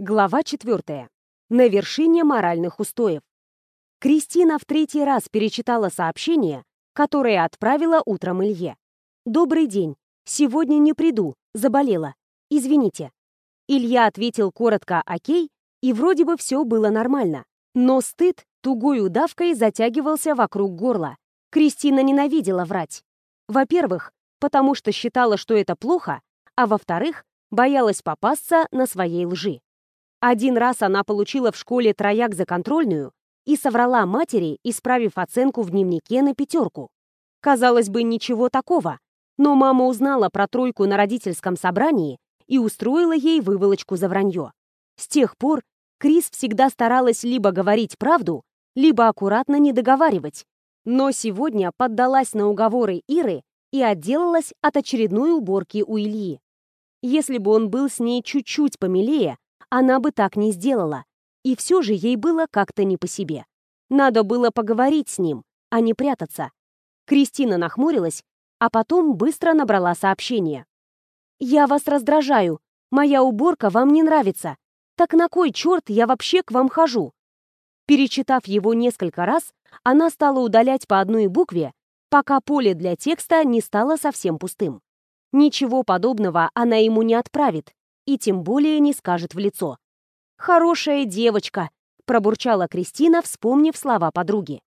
Глава 4. На вершине моральных устоев. Кристина в третий раз перечитала сообщение, которое отправила утром Илье. «Добрый день. Сегодня не приду. Заболела. Извините». Илья ответил коротко «Окей», и вроде бы все было нормально. Но стыд тугой удавкой затягивался вокруг горла. Кристина ненавидела врать. Во-первых, потому что считала, что это плохо, а во-вторых, боялась попасться на своей лжи. Один раз она получила в школе трояк за контрольную и соврала матери, исправив оценку в дневнике на пятерку. Казалось бы, ничего такого, но мама узнала про тройку на родительском собрании и устроила ей выволочку за вранье. С тех пор Крис всегда старалась либо говорить правду, либо аккуратно не договаривать, но сегодня поддалась на уговоры Иры и отделалась от очередной уборки у Ильи. Если бы он был с ней чуть-чуть помилее, она бы так не сделала. И все же ей было как-то не по себе. Надо было поговорить с ним, а не прятаться. Кристина нахмурилась, а потом быстро набрала сообщение. «Я вас раздражаю. Моя уборка вам не нравится. Так на кой черт я вообще к вам хожу?» Перечитав его несколько раз, она стала удалять по одной букве, пока поле для текста не стало совсем пустым. Ничего подобного она ему не отправит, и тем более не скажет в лицо. «Хорошая девочка», — пробурчала Кристина, вспомнив слова подруги.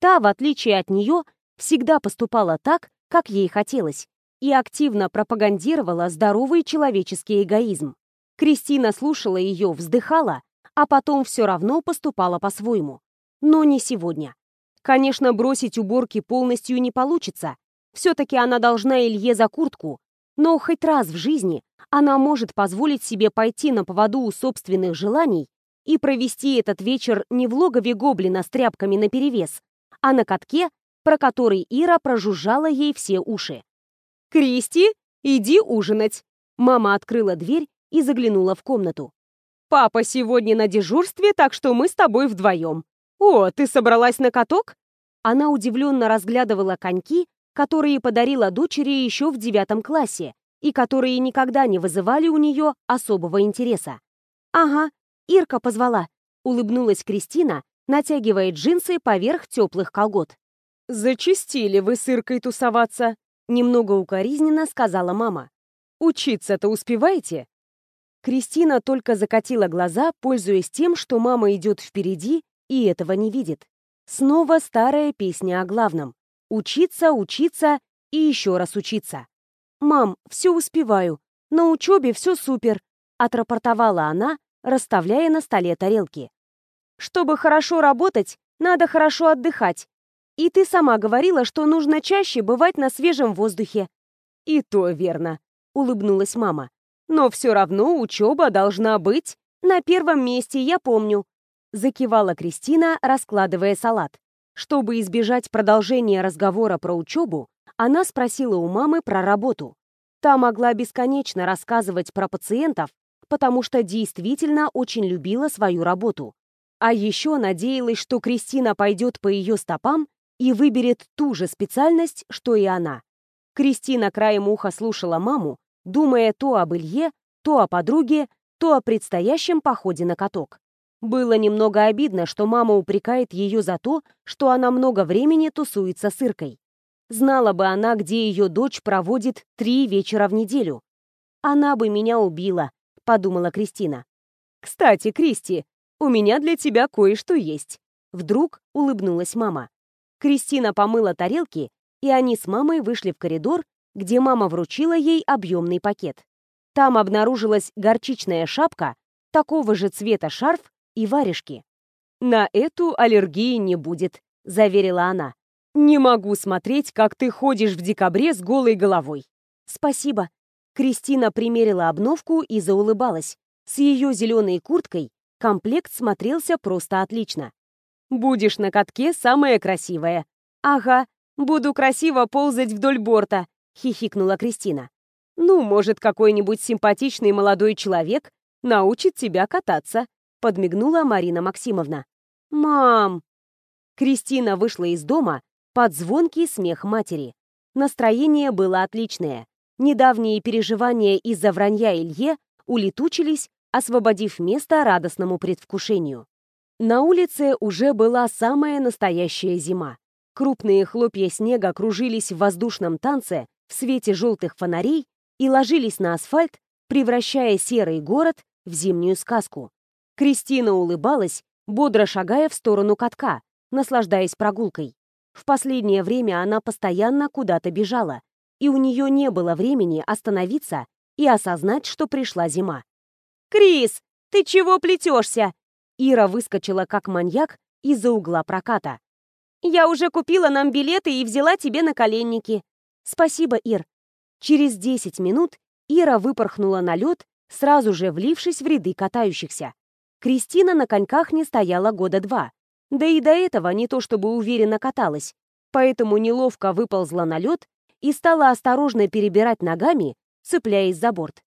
Та, в отличие от нее, всегда поступала так, как ей хотелось, и активно пропагандировала здоровый человеческий эгоизм. Кристина слушала ее, вздыхала, а потом все равно поступала по-своему. Но не сегодня. Конечно, бросить уборки полностью не получится. Все-таки она должна Илье за куртку, но хоть раз в жизни она может позволить себе пойти на поводу у собственных желаний и провести этот вечер не в логове гоблина с тряпками наперевес, а на катке, про который Ира прожужжала ей все уши. «Кристи, иди ужинать!» Мама открыла дверь и заглянула в комнату. «Папа сегодня на дежурстве, так что мы с тобой вдвоем. О, ты собралась на каток?» Она удивленно разглядывала коньки, которые подарила дочери еще в девятом классе, и которые никогда не вызывали у нее особого интереса. «Ага, Ирка позвала», — улыбнулась Кристина, натягивая джинсы поверх теплых колгот. «Зачистили вы с Иркой тусоваться», — немного укоризненно сказала мама. «Учиться-то успеваете?» Кристина только закатила глаза, пользуясь тем, что мама идет впереди и этого не видит. Снова старая песня о главном. Учиться, учиться и еще раз учиться. «Мам, все успеваю. На учебе все супер», — отрапортовала она, расставляя на столе тарелки. «Чтобы хорошо работать, надо хорошо отдыхать. И ты сама говорила, что нужно чаще бывать на свежем воздухе». «И то верно», — улыбнулась мама. «Но все равно учеба должна быть на первом месте, я помню», — закивала Кристина, раскладывая салат. Чтобы избежать продолжения разговора про учебу, она спросила у мамы про работу. Та могла бесконечно рассказывать про пациентов, потому что действительно очень любила свою работу. А еще надеялась, что Кристина пойдет по ее стопам и выберет ту же специальность, что и она. Кристина краем уха слушала маму, думая то об Илье, то о подруге, то о предстоящем походе на каток. Было немного обидно, что мама упрекает ее за то, что она много времени тусуется с Иркой. Знала бы она, где ее дочь проводит три вечера в неделю. «Она бы меня убила», — подумала Кристина. «Кстати, Кристи, у меня для тебя кое-что есть». Вдруг улыбнулась мама. Кристина помыла тарелки, и они с мамой вышли в коридор, где мама вручила ей объемный пакет. Там обнаружилась горчичная шапка, такого же цвета шарф и варежки. «На эту аллергии не будет», — заверила она. «Не могу смотреть, как ты ходишь в декабре с голой головой». «Спасибо». Кристина примерила обновку и заулыбалась. С ее зеленой курткой комплект смотрелся просто отлично. «Будешь на катке самая красивая». «Ага, буду красиво ползать вдоль борта», — хихикнула Кристина. «Ну, может, какой-нибудь симпатичный молодой человек научит тебя кататься», — подмигнула Марина Максимовна. «Мам!» Кристина вышла из дома, под звонкий смех матери. Настроение было отличное. Недавние переживания из-за вранья Илье улетучились, освободив место радостному предвкушению. На улице уже была самая настоящая зима. Крупные хлопья снега кружились в воздушном танце в свете желтых фонарей и ложились на асфальт, превращая серый город в зимнюю сказку. Кристина улыбалась, бодро шагая в сторону катка, наслаждаясь прогулкой. В последнее время она постоянно куда-то бежала, и у нее не было времени остановиться и осознать, что пришла зима. «Крис, ты чего плетешься?» Ира выскочила как маньяк из-за угла проката. «Я уже купила нам билеты и взяла тебе на коленники». «Спасибо, Ир». Через 10 минут Ира выпорхнула на лед, сразу же влившись в ряды катающихся. Кристина на коньках не стояла года два, да и до этого не то чтобы уверенно каталась, поэтому неловко выползла на лед и стала осторожно перебирать ногами, цепляясь за борт.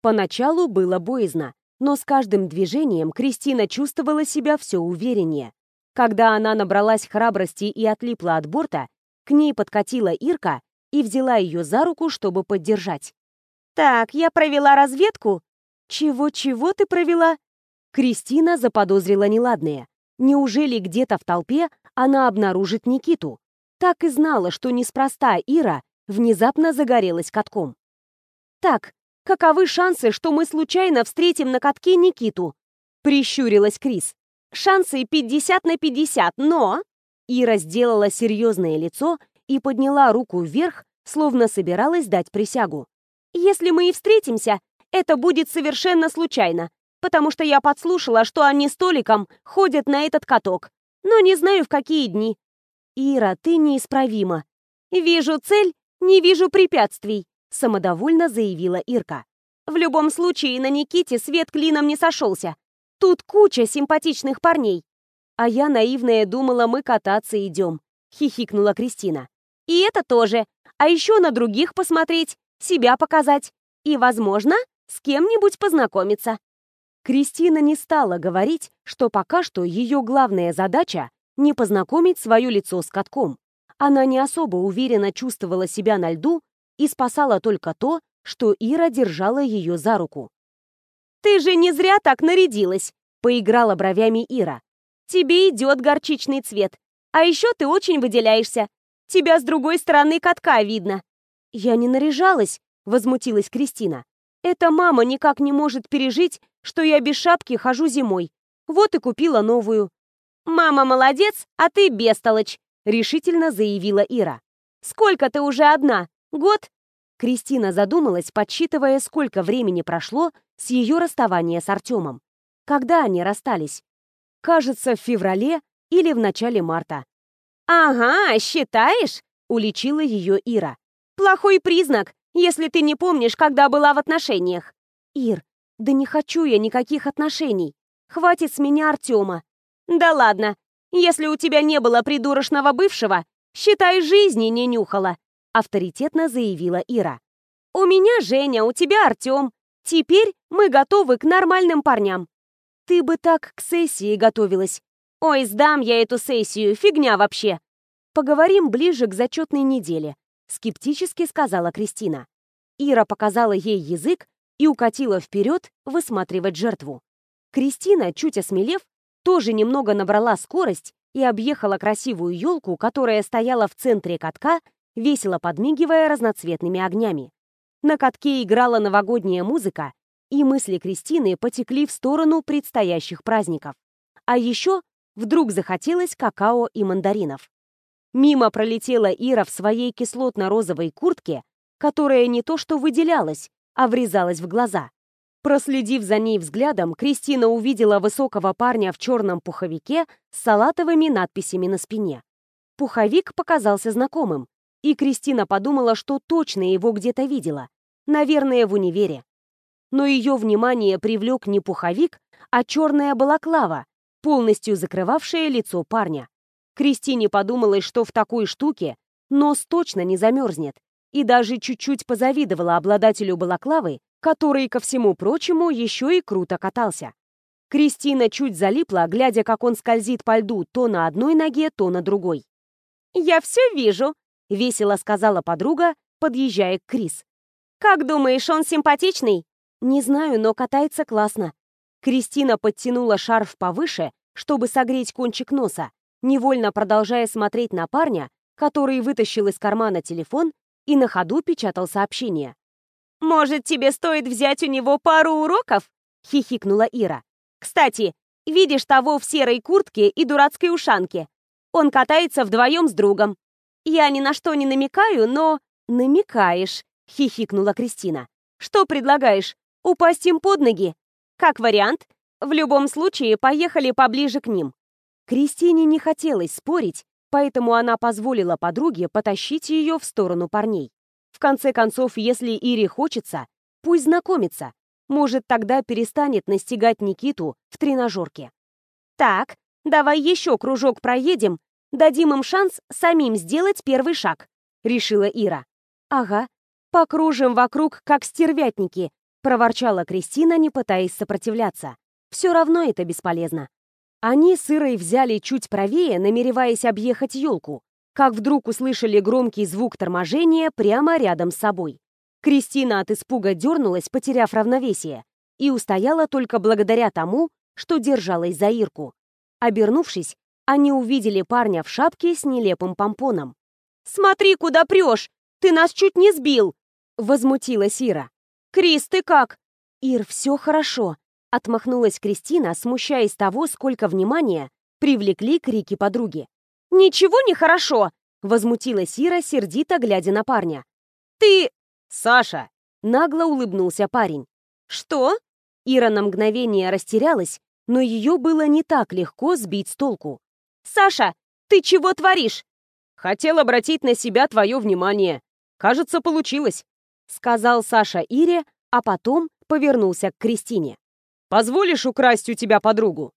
Поначалу было боязно, но с каждым движением Кристина чувствовала себя все увереннее. Когда она набралась храбрости и отлипла от борта, к ней подкатила Ирка и взяла ее за руку, чтобы поддержать. «Так, я провела разведку». «Чего-чего ты провела?» Кристина заподозрила неладное. Неужели где-то в толпе она обнаружит Никиту? Так и знала, что неспроста Ира внезапно загорелась катком. «Так, каковы шансы, что мы случайно встретим на катке Никиту?» Прищурилась Крис. «Шансы 50 на 50, но...» Ира сделала серьезное лицо и подняла руку вверх, словно собиралась дать присягу. «Если мы и встретимся, это будет совершенно случайно потому что я подслушала, что они с Толиком ходят на этот каток, но не знаю, в какие дни. Ира, ты неисправима. Вижу цель, не вижу препятствий, самодовольно заявила Ирка. В любом случае, на Никите свет клином не сошелся. Тут куча симпатичных парней. А я, наивная, думала, мы кататься идем, хихикнула Кристина. И это тоже. А еще на других посмотреть, себя показать. И, возможно, с кем-нибудь познакомиться. Кристина не стала говорить, что пока что ее главная задача — не познакомить свое лицо с катком. Она не особо уверенно чувствовала себя на льду и спасала только то, что Ира держала ее за руку. «Ты же не зря так нарядилась!» — поиграла бровями Ира. «Тебе идет горчичный цвет. А еще ты очень выделяешься. Тебя с другой стороны катка видно». «Я не наряжалась», — возмутилась Кристина. «Эта мама никак не может пережить, что я без шапки хожу зимой. Вот и купила новую». «Мама молодец, а ты бестолочь», — решительно заявила Ира. «Сколько ты уже одна? Год?» Кристина задумалась, подсчитывая, сколько времени прошло с ее расставания с Артемом. Когда они расстались? Кажется, в феврале или в начале марта. «Ага, считаешь?» — уличила ее Ира. «Плохой признак, если ты не помнишь, когда была в отношениях». «Ир, да не хочу я никаких отношений. Хватит с меня Артема. Да ладно. Если у тебя не было придурочного бывшего, считай, жизни не нюхала, авторитетно заявила Ира. У меня Женя, у тебя Артем. Теперь мы готовы к нормальным парням. Ты бы так к сессии готовилась. Ой, сдам я эту сессию, фигня вообще. Поговорим ближе к зачетной неделе, скептически сказала Кристина. Ира показала ей язык, и укатила вперед высматривать жертву. Кристина, чуть осмелев, тоже немного набрала скорость и объехала красивую елку, которая стояла в центре катка, весело подмигивая разноцветными огнями. На катке играла новогодняя музыка, и мысли Кристины потекли в сторону предстоящих праздников. А еще вдруг захотелось какао и мандаринов. Мимо пролетела Ира в своей кислотно-розовой куртке, которая не то что выделялась, а врезалась в глаза. Проследив за ней взглядом, Кристина увидела высокого парня в черном пуховике с салатовыми надписями на спине. Пуховик показался знакомым, и Кристина подумала, что точно его где-то видела. Наверное, в универе. Но ее внимание привлек не пуховик, а черная балаклава, полностью закрывавшая лицо парня. Кристине подумалось, что в такой штуке нос точно не замерзнет, и даже чуть-чуть позавидовала обладателю балаклавы, который, ко всему прочему, еще и круто катался. Кристина чуть залипла, глядя, как он скользит по льду то на одной ноге, то на другой. «Я все вижу», — весело сказала подруга, подъезжая к Крис. «Как думаешь, он симпатичный?» «Не знаю, но катается классно». Кристина подтянула шарф повыше, чтобы согреть кончик носа, невольно продолжая смотреть на парня, который вытащил из кармана телефон и на ходу печатал сообщение. «Может, тебе стоит взять у него пару уроков?» — хихикнула Ира. «Кстати, видишь того в серой куртке и дурацкой ушанке? Он катается вдвоем с другом. Я ни на что не намекаю, но...» «Намекаешь», — хихикнула Кристина. «Что предлагаешь? Упасть им под ноги? Как вариант, в любом случае поехали поближе к ним». Кристине не хотелось спорить, поэтому она позволила подруге потащить ее в сторону парней. В конце концов, если Ире хочется, пусть знакомится. Может, тогда перестанет настигать Никиту в тренажерке. «Так, давай еще кружок проедем, дадим им шанс самим сделать первый шаг», — решила Ира. «Ага, покружим вокруг, как стервятники», — проворчала Кристина, не пытаясь сопротивляться. «Все равно это бесполезно». Они с Ирой взяли чуть правее, намереваясь объехать елку, как вдруг услышали громкий звук торможения прямо рядом с собой. Кристина от испуга дернулась, потеряв равновесие, и устояла только благодаря тому, что держалась за Ирку. Обернувшись, они увидели парня в шапке с нелепым помпоном. «Смотри, куда прешь! Ты нас чуть не сбил!» — возмутилась Ира. «Крис, ты как?» «Ир, все хорошо», Отмахнулась Кристина, смущаясь того, сколько внимания привлекли крики подруги. «Ничего не хорошо!» — возмутилась Ира, сердито глядя на парня. «Ты...» «Саша!» — нагло улыбнулся парень. «Что?» Ира на мгновение растерялась, но ее было не так легко сбить с толку. «Саша, ты чего творишь?» «Хотел обратить на себя твое внимание. Кажется, получилось», — сказал Саша Ире, а потом повернулся к Кристине. Позволишь украсть у тебя подругу?»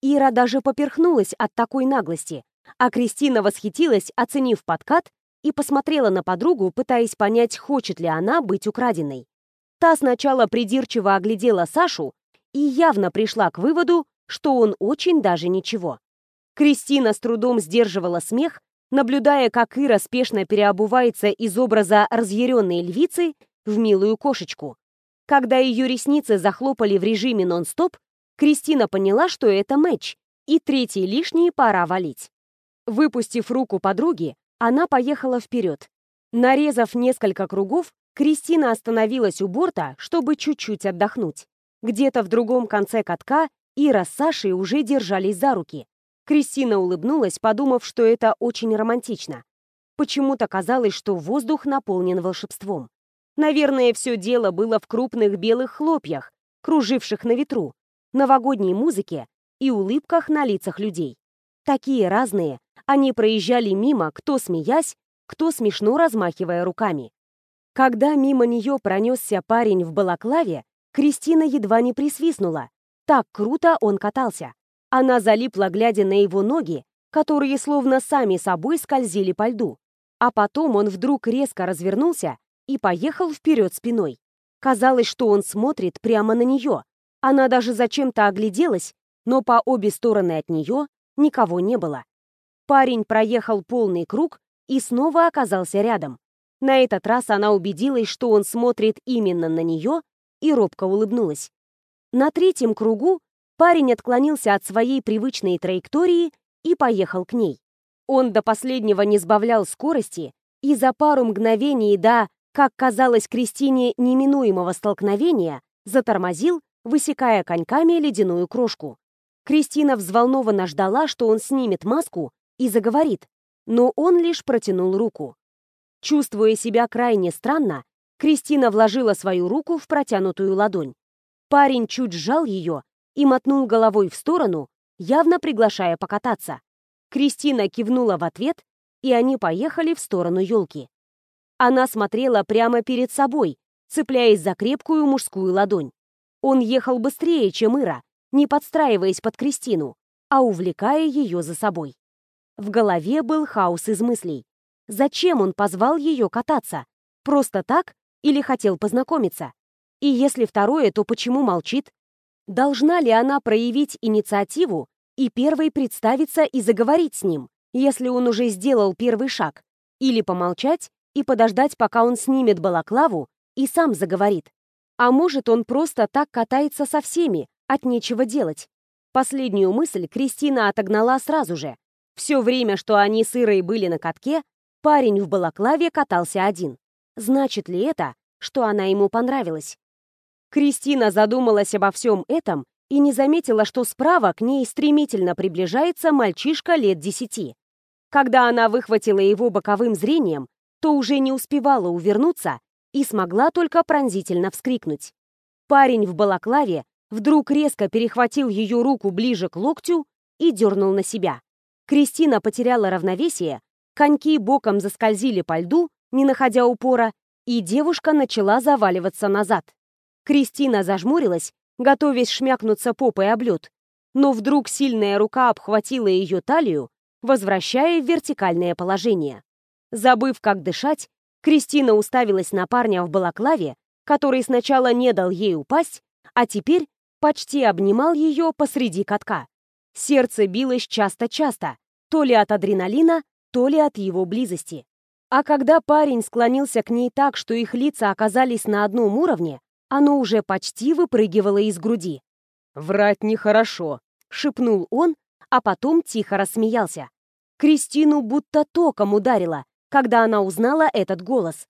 Ира даже поперхнулась от такой наглости, а Кристина восхитилась, оценив подкат, и посмотрела на подругу, пытаясь понять, хочет ли она быть украденной. Та сначала придирчиво оглядела Сашу и явно пришла к выводу, что он очень даже ничего. Кристина с трудом сдерживала смех, наблюдая, как Ира спешно переобувается из образа разъяренной львицы в милую кошечку. Когда ее ресницы захлопали в режиме нон-стоп, Кристина поняла, что это матч, и третий лишний пора валить. Выпустив руку подруги, она поехала вперед. Нарезав несколько кругов, Кристина остановилась у борта, чтобы чуть-чуть отдохнуть. Где-то в другом конце катка Ира с Сашей уже держались за руки. Кристина улыбнулась, подумав, что это очень романтично. Почему-то казалось, что воздух наполнен волшебством. Наверное, все дело было в крупных белых хлопьях, круживших на ветру, новогодней музыке и улыбках на лицах людей. Такие разные, они проезжали мимо, кто смеясь, кто смешно размахивая руками. Когда мимо нее пронесся парень в балаклаве, Кристина едва не присвистнула. Так круто он катался. Она залипла, глядя на его ноги, которые словно сами собой скользили по льду. А потом он вдруг резко развернулся и поехал вперед спиной. Казалось, что он смотрит прямо на нее. Она даже зачем-то огляделась, но по обе стороны от нее никого не было. Парень проехал полный круг и снова оказался рядом. На этот раз она убедилась, что он смотрит именно на нее, и робко улыбнулась. На третьем кругу парень отклонился от своей привычной траектории и поехал к ней. Он до последнего не сбавлял скорости, и за пару мгновений до как казалось Кристине неминуемого столкновения, затормозил, высекая коньками ледяную крошку. Кристина взволнованно ждала, что он снимет маску и заговорит, но он лишь протянул руку. Чувствуя себя крайне странно, Кристина вложила свою руку в протянутую ладонь. Парень чуть сжал ее и мотнул головой в сторону, явно приглашая покататься. Кристина кивнула в ответ, и они поехали в сторону елки. Она смотрела прямо перед собой, цепляясь за крепкую мужскую ладонь. Он ехал быстрее, чем Ира, не подстраиваясь под Кристину, а увлекая ее за собой. В голове был хаос из мыслей. Зачем он позвал ее кататься? Просто так или хотел познакомиться? И если второе, то почему молчит? Должна ли она проявить инициативу и первой представиться и заговорить с ним, если он уже сделал первый шаг? Или помолчать и подождать, пока он снимет балаклаву и сам заговорит. А может, он просто так катается со всеми, от нечего делать. Последнюю мысль Кристина отогнала сразу же. Все время, что они с Ирой были на катке, парень в балаклаве катался один. Значит ли это, что она ему понравилась? Кристина задумалась обо всем этом и не заметила, что справа к ней стремительно приближается мальчишка лет десяти. Когда она выхватила его боковым зрением, то уже не успевала увернуться и смогла только пронзительно вскрикнуть. Парень в балаклаве вдруг резко перехватил ее руку ближе к локтю и дернул на себя. Кристина потеряла равновесие, коньки боком заскользили по льду, не находя упора, и девушка начала заваливаться назад. Кристина зажмурилась, готовясь шмякнуться попой об лед, но вдруг сильная рука обхватила ее талию, возвращая в вертикальное положение. Забыв, как дышать, Кристина уставилась на парня в балаклаве, который сначала не дал ей упасть, а теперь почти обнимал ее посреди катка. Сердце билось часто-часто, то ли от адреналина, то ли от его близости. А когда парень склонился к ней так, что их лица оказались на одном уровне, оно уже почти выпрыгивало из груди. «Врать нехорошо», — шепнул он, а потом тихо рассмеялся. Кристину будто током ударило, когда она узнала этот голос.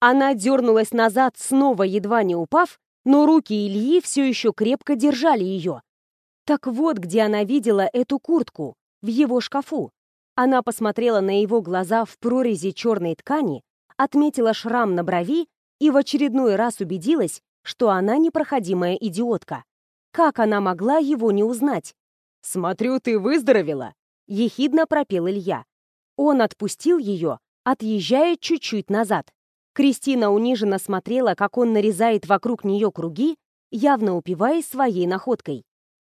Она дернулась назад, снова едва не упав, но руки Ильи все еще крепко держали ее. Так вот, где она видела эту куртку, в его шкафу. Она посмотрела на его глаза в прорези черной ткани, отметила шрам на брови и в очередной раз убедилась, что она непроходимая идиотка. Как она могла его не узнать? «Смотрю, ты выздоровела!» — ехидно пропел Илья. Он отпустил ее, отъезжая чуть-чуть назад. Кристина униженно смотрела, как он нарезает вокруг нее круги, явно упиваясь своей находкой.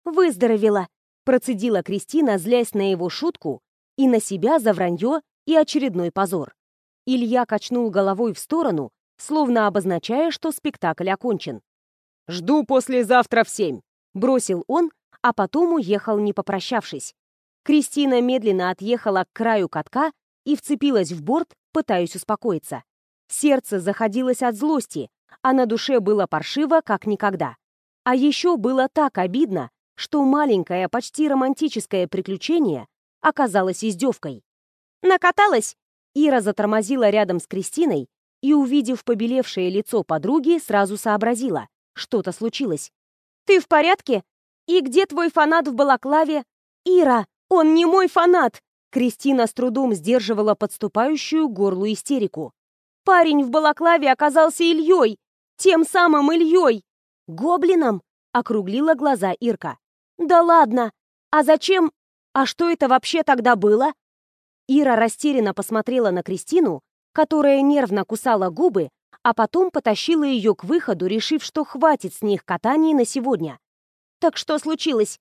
«Выздоровела!» — процедила Кристина, злясь на его шутку и на себя за вранье и очередной позор. Илья качнул головой в сторону, словно обозначая, что спектакль окончен. «Жду послезавтра в семь», — бросил он, а потом уехал, не попрощавшись. Кристина медленно отъехала к краю катка и вцепилась в борт, пытаясь успокоиться. Сердце заходилось от злости, а на душе было паршиво, как никогда. А еще было так обидно, что маленькое, почти романтическое приключение оказалось издевкой. «Накаталась?» Ира затормозила рядом с Кристиной и, увидев побелевшее лицо подруги, сразу сообразила. Что-то случилось. «Ты в порядке? И где твой фанат в балаклаве?» «Ира, он не мой фанат!» Кристина с трудом сдерживала подступающую горлу истерику. «Парень в балаклаве оказался Ильей! Тем самым Ильей! Гоблином!» — округлила глаза Ирка. «Да ладно! А зачем? А что это вообще тогда было?» Ира растерянно посмотрела на Кристину, которая нервно кусала губы, а потом потащила ее к выходу, решив, что хватит с них катаний на сегодня. «Так что случилось?»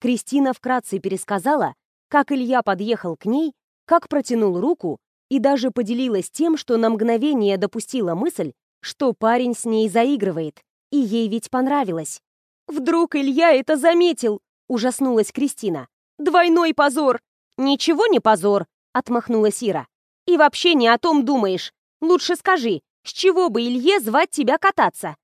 Кристина вкратце пересказала, как Илья подъехал к ней, как протянул руку и даже поделилась тем, что на мгновение допустила мысль, что парень с ней заигрывает, и ей ведь понравилось. «Вдруг Илья это заметил?» — ужаснулась Кристина. «Двойной позор!» «Ничего не позор!» — отмахнулась Ира. И вообще не о том думаешь. Лучше скажи, с чего бы Илье звать тебя кататься?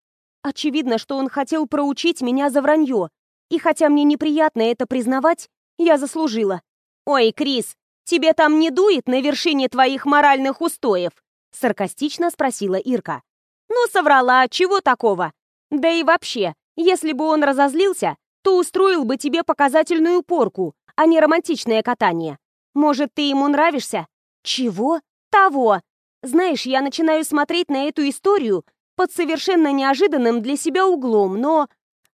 Очевидно, что он хотел проучить меня за вранье. И хотя мне неприятно это признавать, я заслужила. «Ой, Крис, тебе там не дует на вершине твоих моральных устоев?» Саркастично спросила Ирка. «Ну, соврала, чего такого? Да и вообще, если бы он разозлился, то устроил бы тебе показательную порку, а не романтичное катание. Может, ты ему нравишься? Чего? Того. Знаешь, я начинаю смотреть на эту историю под совершенно неожиданным для себя углом, но...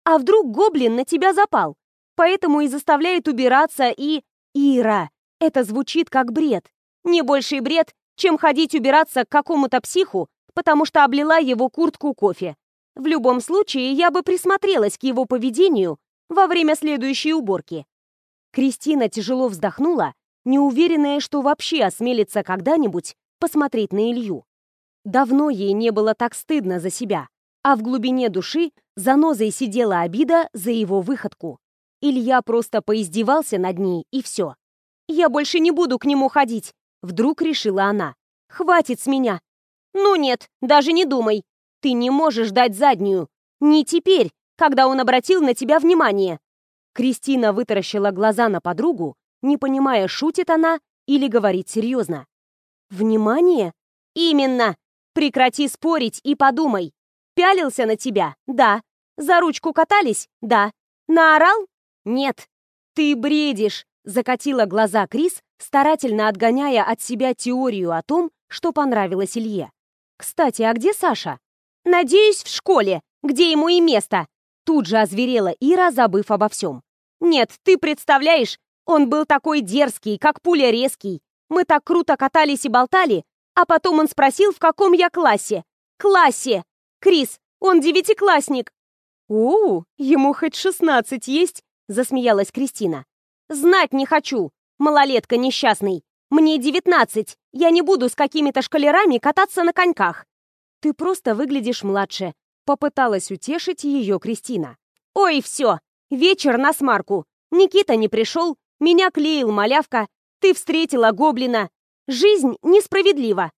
А вдруг гоблин на тебя запал? Поэтому и заставляет убираться и... Ира, это звучит как бред. Не больший бред, чем ходить убираться к какому-то психу, потому что облила его куртку кофе. В любом случае, я бы присмотрелась к его поведению во время следующей уборки. Кристина тяжело вздохнула неуверенная, что вообще осмелится когда-нибудь посмотреть на Илью. Давно ей не было так стыдно за себя, а в глубине души занозой сидела обида за его выходку. Илья просто поиздевался над ней, и все. «Я больше не буду к нему ходить», — вдруг решила она. «Хватит с меня». «Ну нет, даже не думай. Ты не можешь дать заднюю. Не теперь, когда он обратил на тебя внимание?» Кристина вытаращила глаза на подругу, не понимая, шутит она или говорит серьезно. «Внимание? Именно! Прекрати спорить и подумай. Пялился на тебя? Да. За ручку катались? Да. Наорал? Нет. Ты бредишь!» Закатила глаза Крис, старательно отгоняя от себя теорию о том, что понравилось Илье. «Кстати, а где Саша?» «Надеюсь, в школе, где ему и место!» Тут же озверела Ира, забыв обо всем. «Нет, ты представляешь, он был такой дерзкий, как пуля резкий. Мы так круто катались и болтали, а потом он спросил, в каком я классе. Классе! Крис, он девятиклассник!» «У, ему хоть шестнадцать есть?» — засмеялась Кристина. «Знать не хочу, малолетка несчастный. Мне девятнадцать, я не буду с какими-то шкалерами кататься на коньках». «Ты просто выглядишь младше», — попыталась утешить ее Кристина. «Ой, все, вечер на смарку. Никита не пришел, меня клеил малявка, ты встретила гоблина. Жизнь несправедлива.